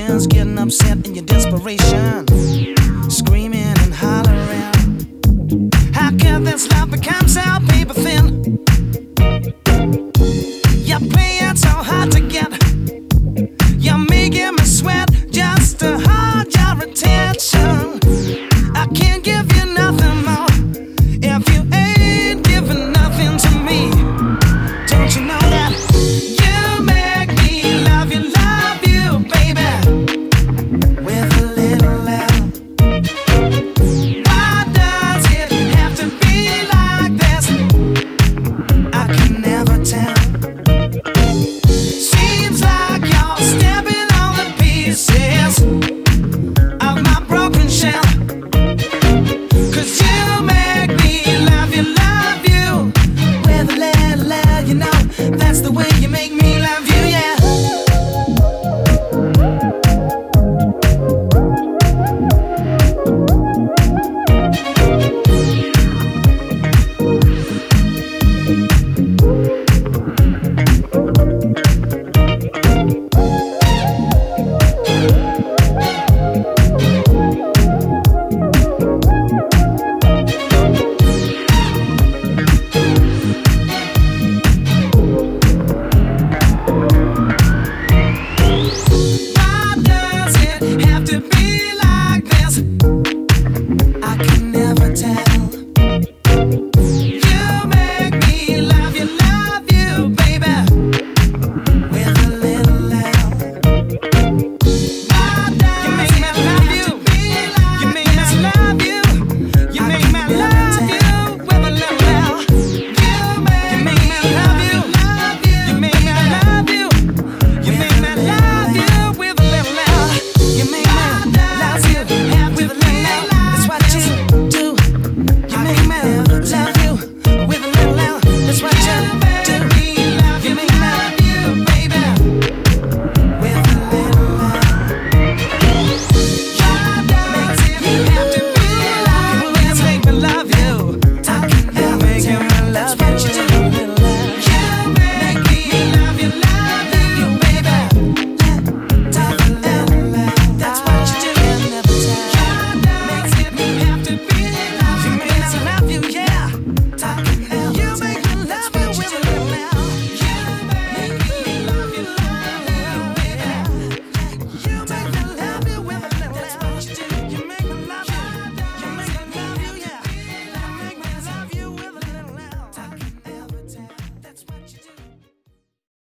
emotions, getting upset in your desperation, screaming and hollering. How can this